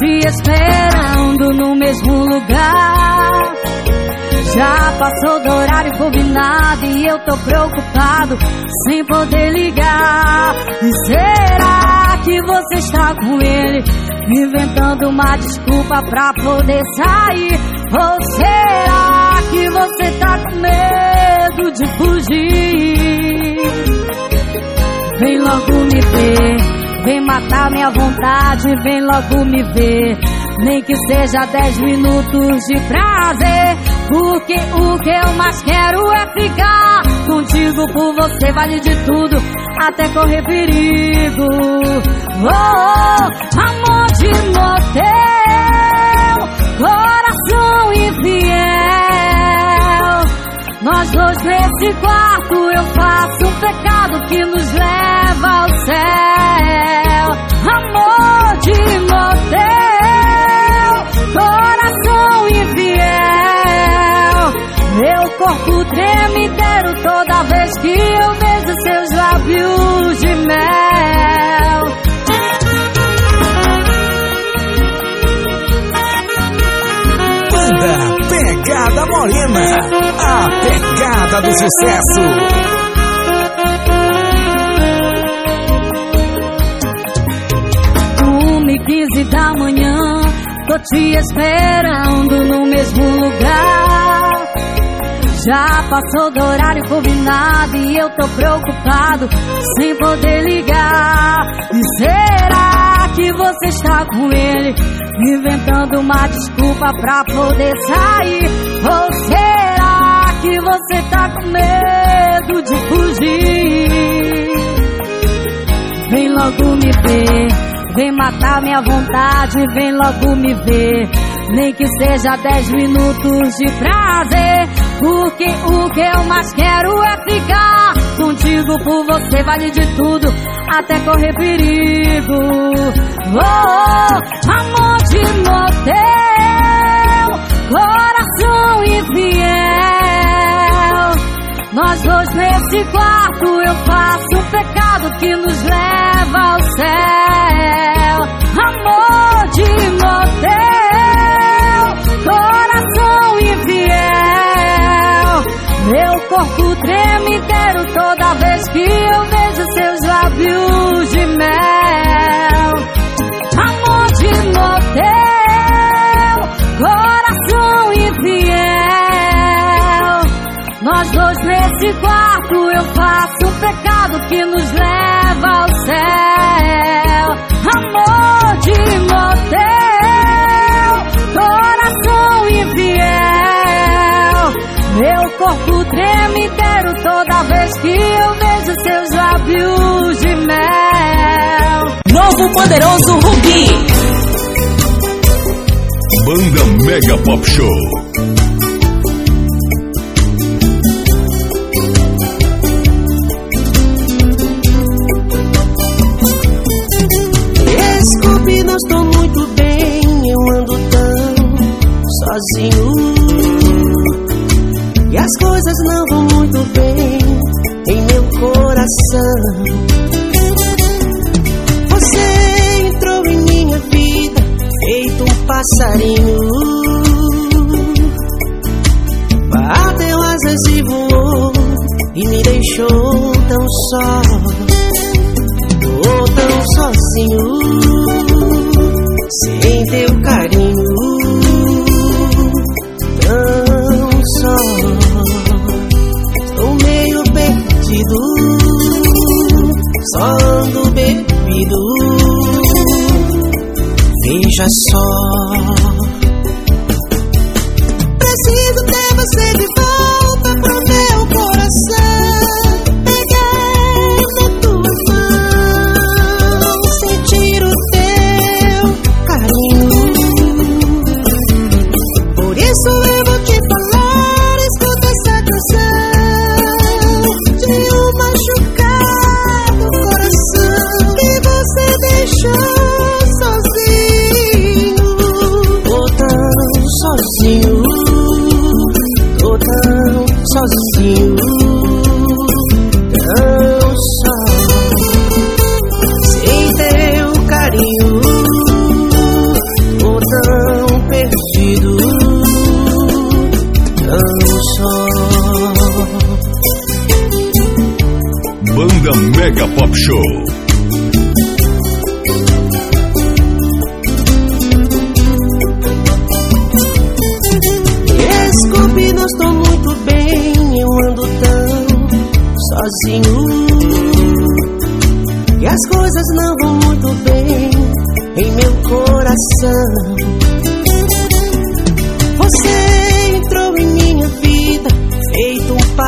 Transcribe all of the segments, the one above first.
te esperando no mesmo lugar. Já passou do horário combinado e eu tô preocupado sem poder ligar. E será que você está com ele? Inventando uma desculpa pra poder sair? Ou será que você tá com medo de fugir? Vem logo me ver, vem matar minha vontade, vem logo me ver. Nem que seja dez minutos de prazer. Porque o que eu mais quero é ficar contigo. Por você vale de tudo, até correr perigo. Oh, oh amor de motel, coração infiel. Nós dois nesse quarto eu faço um pecado que nos leva ao céu. Que eu vejo seus lábios de mel. Banda Pegada Morena, a pegada do sucesso. Uma e quinze da manhã, tô te esperando no mesmo lugar. Já passou do horário combinado e eu tô preocupado sem poder ligar. E será que você está com ele? Inventando uma desculpa pra poder sair? Ou será que você tá com medo de fugir? Vem logo me ver, vem matar minha vontade, vem logo me ver. Nem que seja dez minutos de prazer. Porque o que eu mais quero é ficar contigo. Por você vale de tudo, até correr perigo. Oh, oh amor de motel, coração infiel. Nós dois nesse quarto eu faço um pecado que nos leva ao céu. Amor de motel, Meu corpo treme inteiro toda vez que eu vejo seus lábios de mel. Amor de motel, coração infiel. Nós dois nesse quarto eu faço um pecado que nos leva ao céu. Corpo treme inteiro toda vez que eu vejo seus lábios de mel. Novo Poderoso Rubi. Banda Mega Pop Show. Desculpe, não estou muito bem. Eu ando tão sozinho. As coisas não vão muito bem em meu coração. Você entrou em minha vida, feito um passarinho. Bateu asas e voou, e me deixou tão só. Tô tão sozinho, sem teu carinho, Veja só. Preciso ter você de volta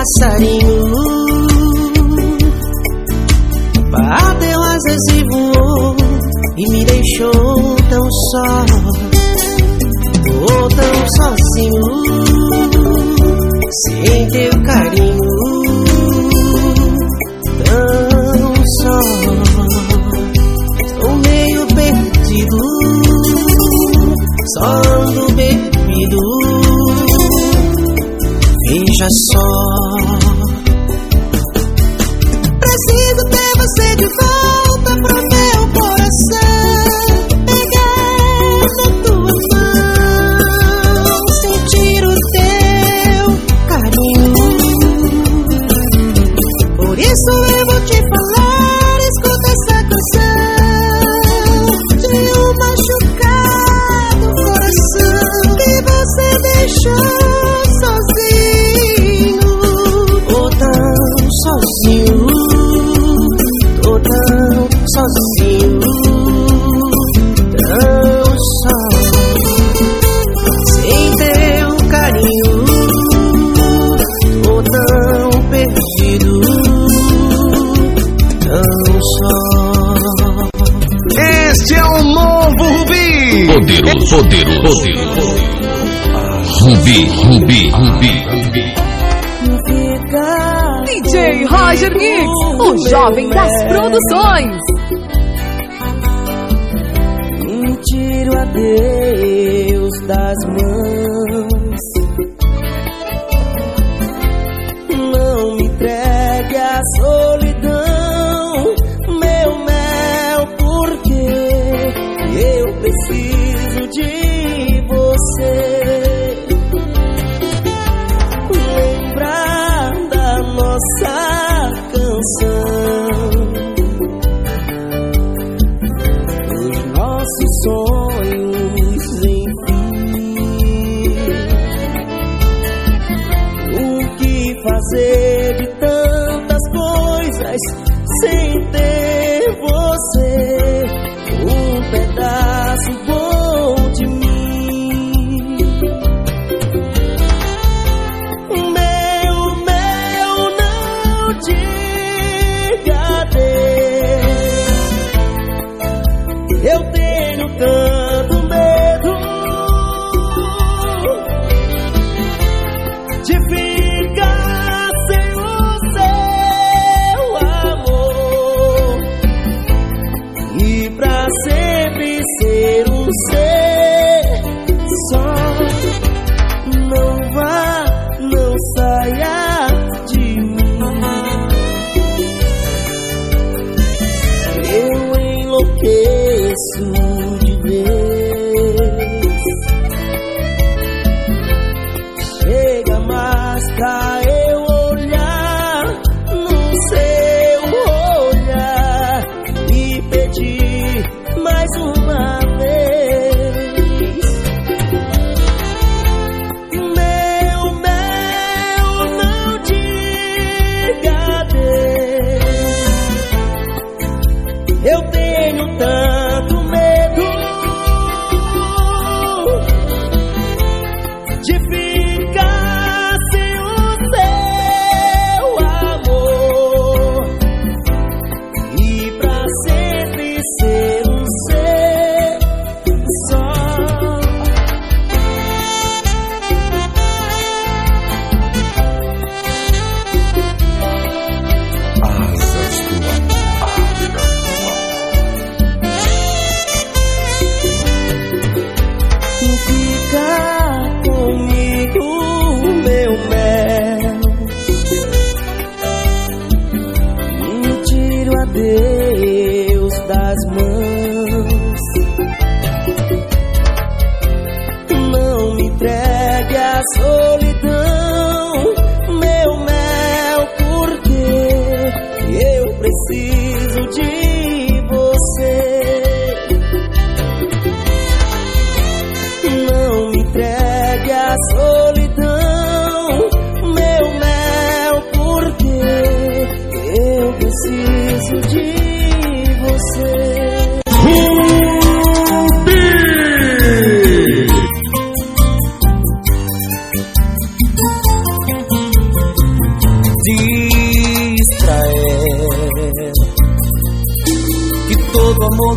passarinho. Bateu asas e voou E me deixou tão só. Tão sozinho. Sem teu carinho. Jovem das é. Produções. Um tiro a Deus.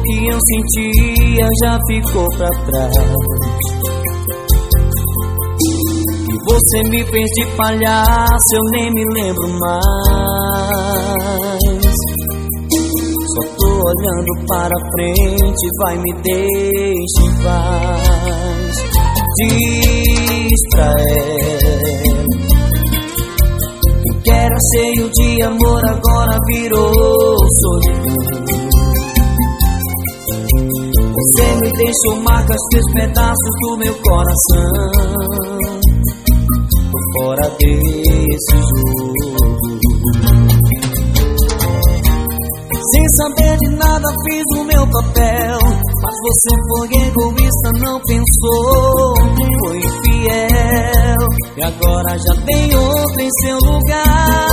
Que eu sentia já ficou pra trás. E você me fez de palhaço, eu nem me lembro mais. Só tô olhando para frente, vai me deixa em paz. Diz pra ela que era cheio de amor, agora virou solidão. Você me deixou marcas, fez pedaços do meu coração. Tô fora desse jogo. Sem saber de nada, fiz o meu papel. Mas você foi egoísta, não pensou. Foi infiel. E agora já tem outro em seu lugar.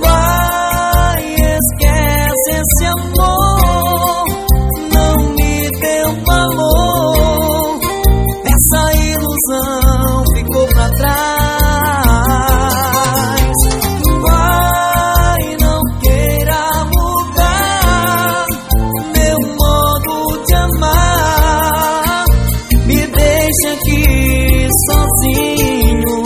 Vai, esquece esse amor. Ilusão ficou pra trás. Vai, não queira mudar meu modo de amar. Me deixa aqui sozinho.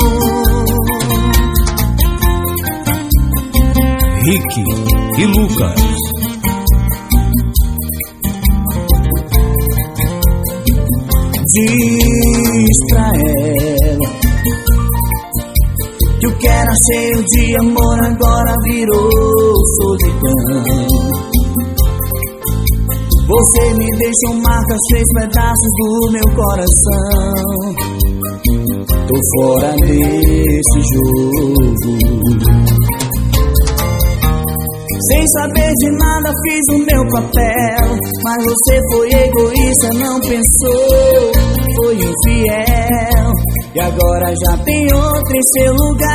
Rick e Lucas. Cheio de amor agora virou solidão. Você me deixou marcas, fez pedaços do meu coração. Tô fora desse jogo. Sem saber de nada fiz o meu papel Mas você foi egoísta, não pensou Foi infiel E agora já tem outro em seu lugar.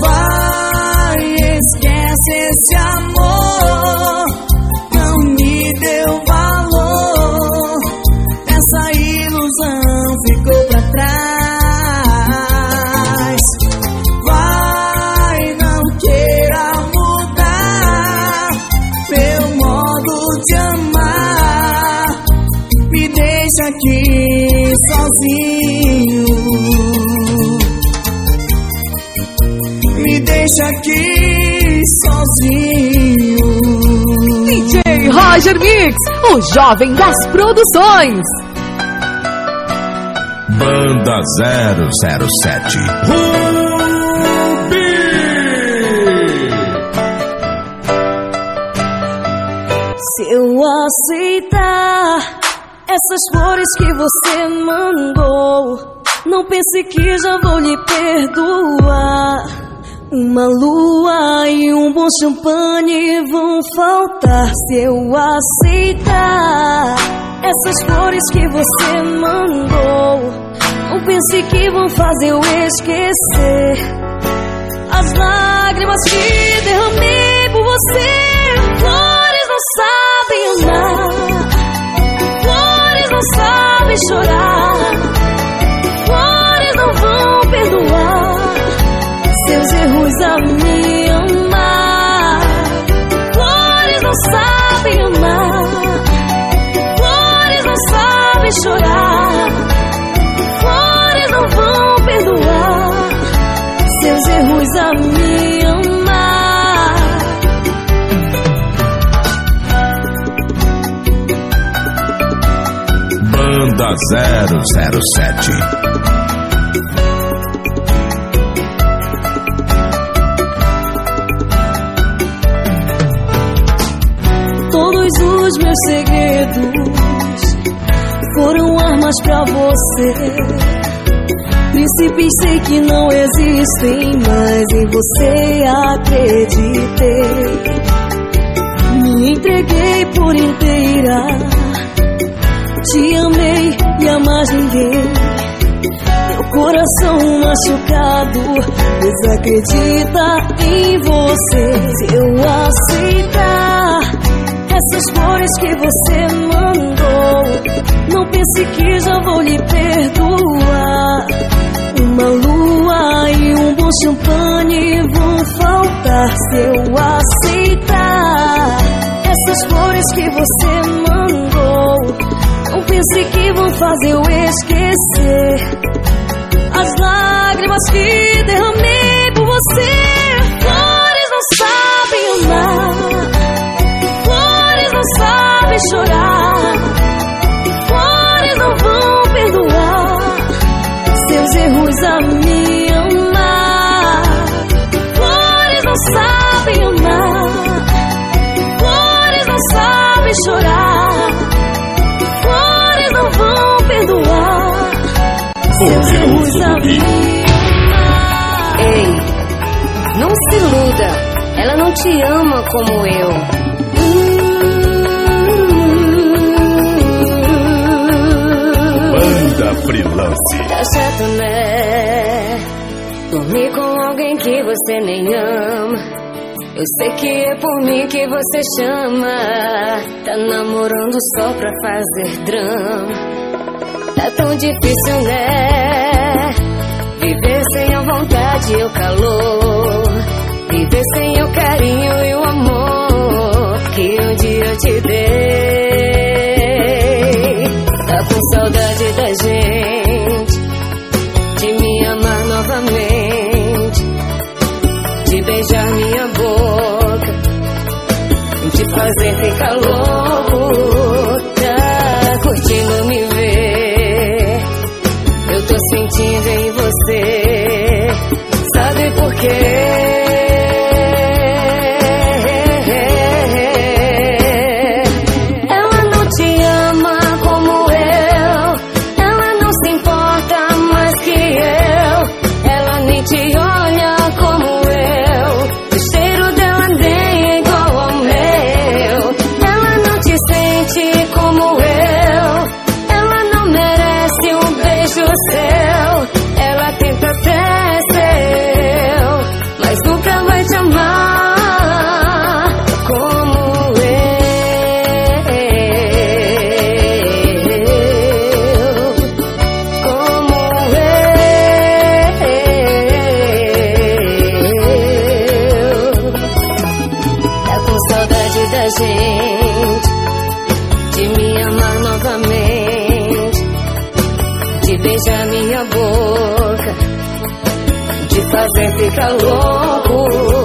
Vai, esquece esse amor. Não me deu valor. Essa ilusão ficou pra trás deixa aqui sozinho. DJ Roger Mix, o jovem das produções. Banda 007. Rubi! Se eu aceitar essas flores que você mandou, não pense que já vou lhe perdoar. Uma lua e um bom champanhe vão faltar se eu aceitar essas flores que você mandou. Não pense que vão fazer eu esquecer as lágrimas que derramei por você. Flores não sabem amar, flores não sabem chorar, me amar. Flores não sabem amar, flores não sabem chorar, flores não vão perdoar seus erros a me amar. Banda 007. Meus segredos foram armas pra você. Príncipes sei que não existem, mas em você acreditei. Me entreguei por inteira, te amei e a mais ninguém. Meu coração machucado desacredita em você. Se eu aceitar essas flores que você mandou, não pense que já vou lhe perdoar. Uma lua e um bom champanhe vão faltar se eu aceitar que você mandou. Não pense que vão fazer eu esquecer as lágrimas que derramei por você. Chorar, flores não vão perdoar seus erros a me amar. Flores não sabem amar, flores não sabem chorar, flores não vão perdoar seus erros a me amar. Ei, não se iluda. Ela não te ama como eu. Tá chato, né? Dormir com alguém que você nem ama. Eu sei que é por mim que você chama. Tá namorando só pra fazer drama. Tá tão difícil, né? Viver sem a vontade e o calor. Viver sem o carinho e o amor que um dia eu te dei. Ficar louco. Tá curtindo minha boca, de fazer ficar louco.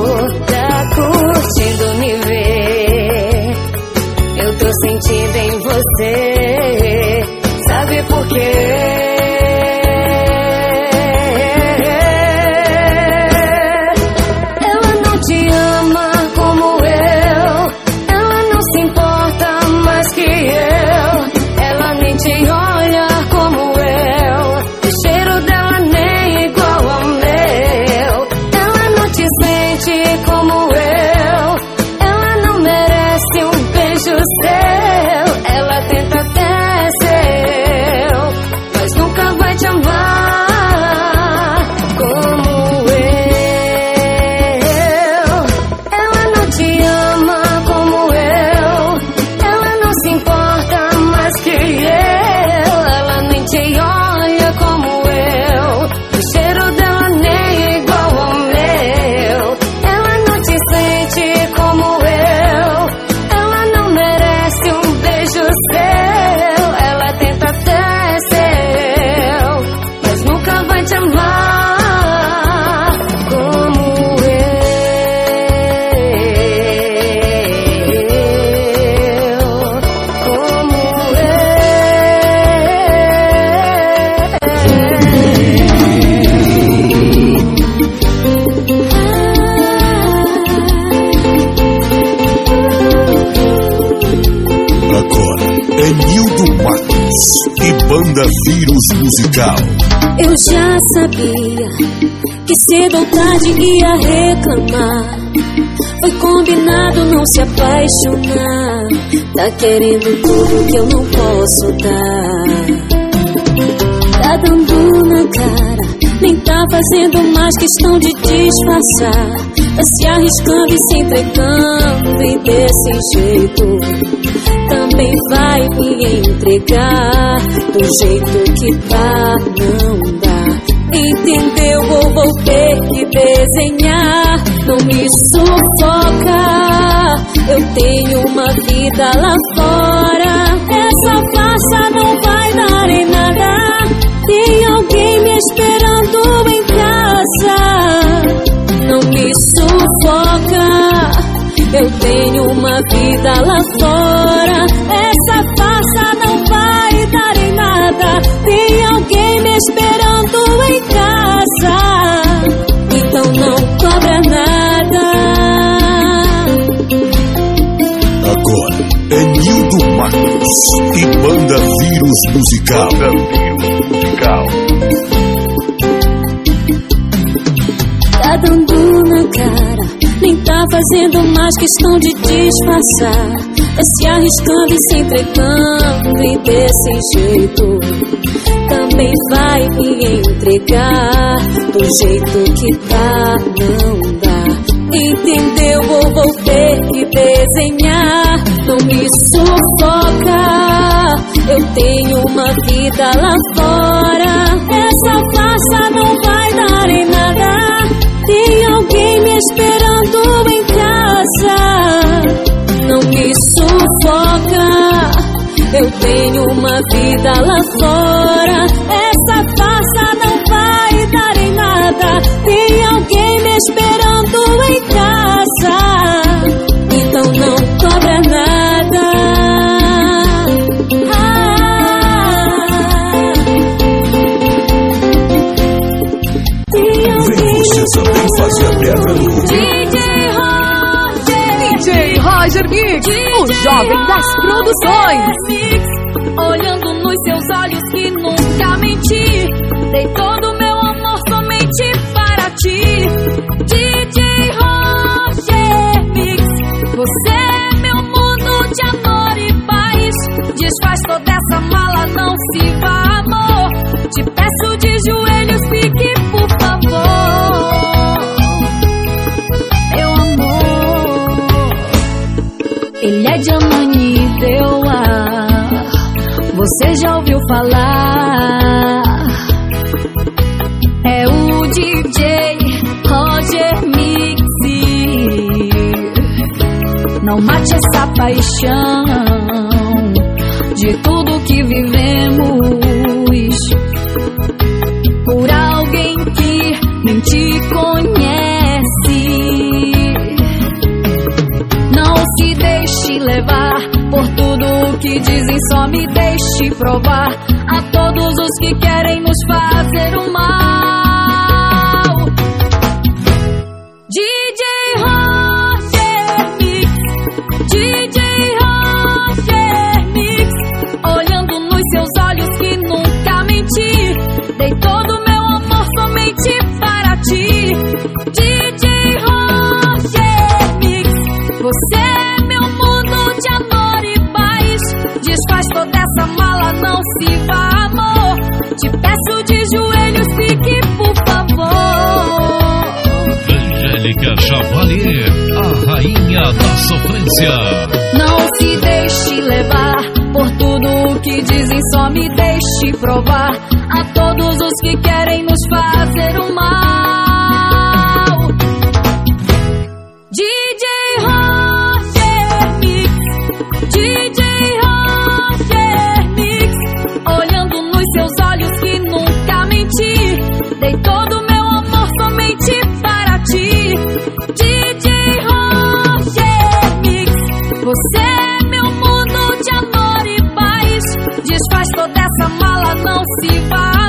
Banda Vírus Musical. Eu já sabia que cedo ou tarde ia reclamar. Foi combinado não se apaixonar. Tá querendo tudo que eu não posso dar. Tá dando na cara, nem tá fazendo mais questão de disfarçar. Tá se arriscando e se entregando, e desse jeito também vai me entregar. Do jeito que tá, não dá. Entendeu? Vou, vou ter que desenhar. Não me sufoca. Eu tenho uma vida lá fora. Essa farsa não vai dar em nada. Tem alguém me esperando em casa. Não me sufoca. Eu tenho uma vida lá fora. Essa farsa não vai dar em nada. Tem alguém me esperando em casa. Então não cobra nada. Agora é Nildo Marcos e Banda Vírus Musical. Musical. Tá dando na cara, tá fazendo mais questão de disfarçar. Tá se arriscando e se entregando, e desse jeito também vai me entregar. Do jeito que tá, não dá. Entendeu? Vou, vou ter que desenhar. Não me sufoca. Eu tenho uma vida lá fora. Essa farsa não vai dar em nada. Tem alguém me esperando Eu tenho uma vida lá fora. Essa farsa não vai dar em nada. Tem alguém me esperando em casa. Então não cobra nada. Ah. Tem Vem alguém você também fazer a pedra DJ Roger. DJ Roger Mix, o jovem das produções. Dei todo meu amor somente para ti. DJ Roger Mix, você é meu mundo de amor e paz. Desfaz toda essa mala, não se vá, Não mate essa paixão De tudo que vivemos Por alguém que nem te conhece não se deixe levar por tudo que dizem, só me deixe provar a todos os que querem nos fazer o mal. Vá, amor. Te peço de joelhos, fique por favor. Angélica Chavalier, a rainha da sofrência. Não se deixe levar por tudo que dizem, só me deixe provar a todos os que querem nos fazer o mal. Não se vá,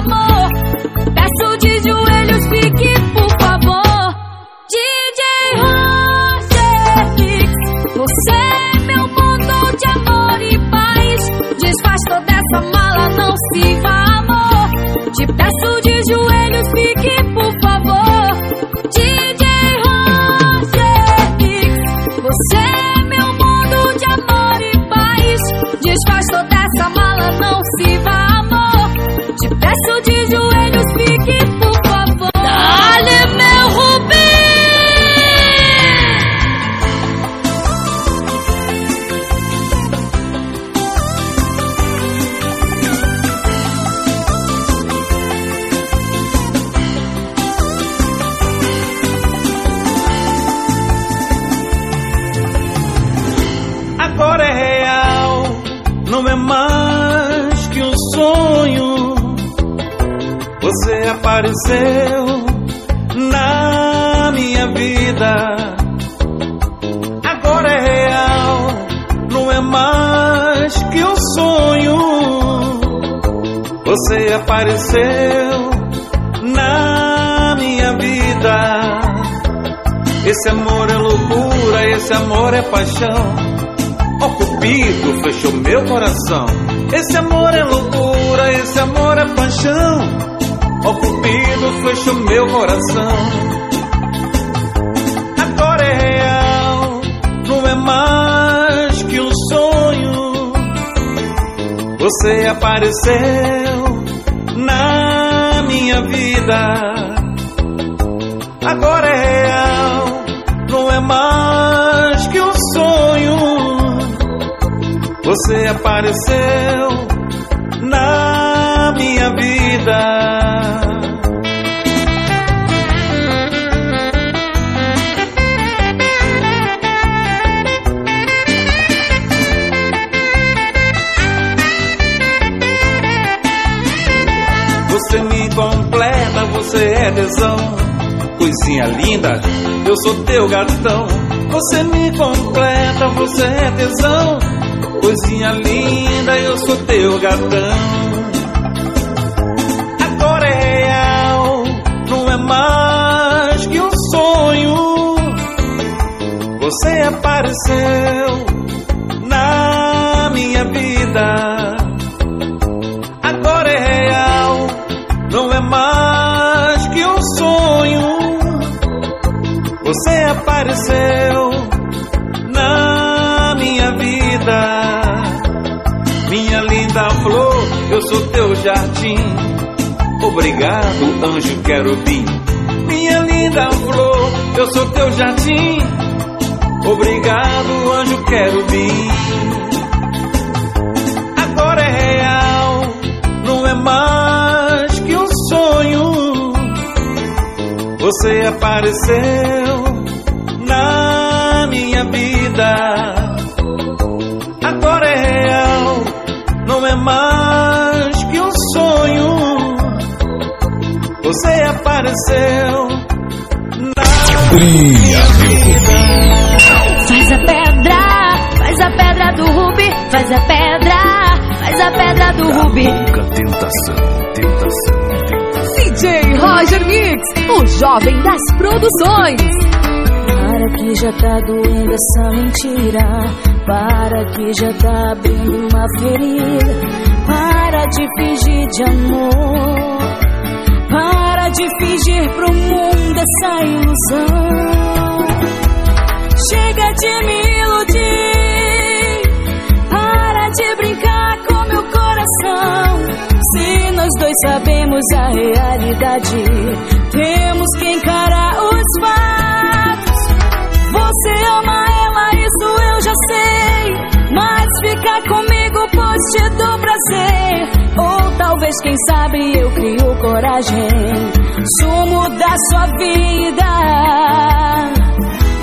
Na minha vida. Esse amor é loucura, esse amor é paixão. Ó Cupido fechou meu coração. Esse amor é loucura, esse amor é paixão. Ó Cupido fechou meu coração. Agora é real, não é mais que um sonho. Você apareceu vida. Agora é real, não é mais que um sonho. Você apareceu na minha vida. Você me completa, você é tesão. Coisinha linda, eu sou teu gatão. Você me completa, você é tesão. Coisinha linda, eu sou teu gatão. Agora é real, não é mais que um sonho. Você apareceu na minha vida. Apareceu na minha vida. Minha linda flor, eu sou teu jardim. Obrigado, anjo querubim. Minha linda flor, eu sou teu jardim. Obrigado, anjo querubim. Agora é real, não é mais que um sonho. Você apareceu minha vida. Agora é real, não é mais que um sonho. Você apareceu na Brilha, Faz a pedra, faz a pedra do rubi, faz a pedra, faz a pedra do rubi. Nunca tentação, tentação. DJ Roger Mix, o jovem das produções. Para que já tá doendo essa mentira. Para que já tá abrindo uma ferida. Para de fingir de amor. Para de fingir pro mundo essa ilusão. Chega de me iludir. Para de brincar com meu coração. Se nós dois sabemos a realidade, temos que encarar fatos. Você ama ela, isso eu já sei. Mas ficar comigo pode te dou prazer. Ou talvez, quem sabe, eu crio coragem. Sumo da sua vida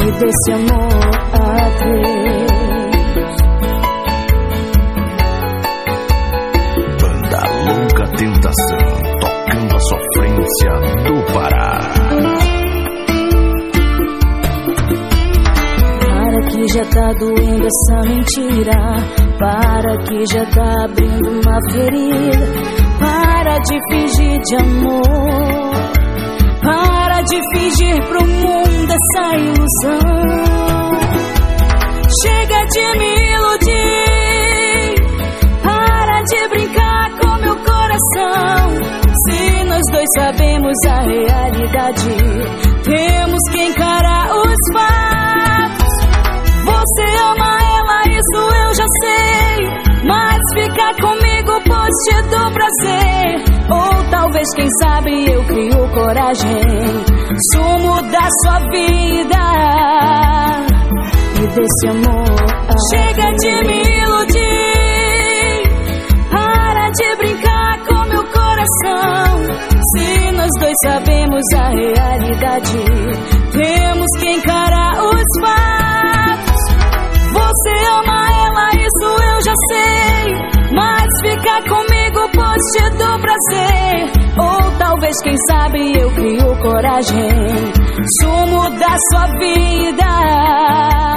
e desse amor a Deus. Já tá doendo essa mentira. Para que já tá abrindo uma ferida. Para de fingir de amor. Para de fingir pro mundo essa ilusão. Chega de me iludir. Para de brincar com meu coração. Se nós dois sabemos a realidade, temos que Comigo pode te dou prazer. Ou talvez, quem sabe, eu crio coragem. Sumo da sua vida e desse amor. Chega de me iludir. Para de brincar com meu coração. Se nós dois sabemos a realidade, temos que encarar os fatos. Você ama ela, isso eu já sei. Ficar comigo pode te dou prazer. Ou talvez vez, quem sabe eu crio coragem. Sumo da sua vida.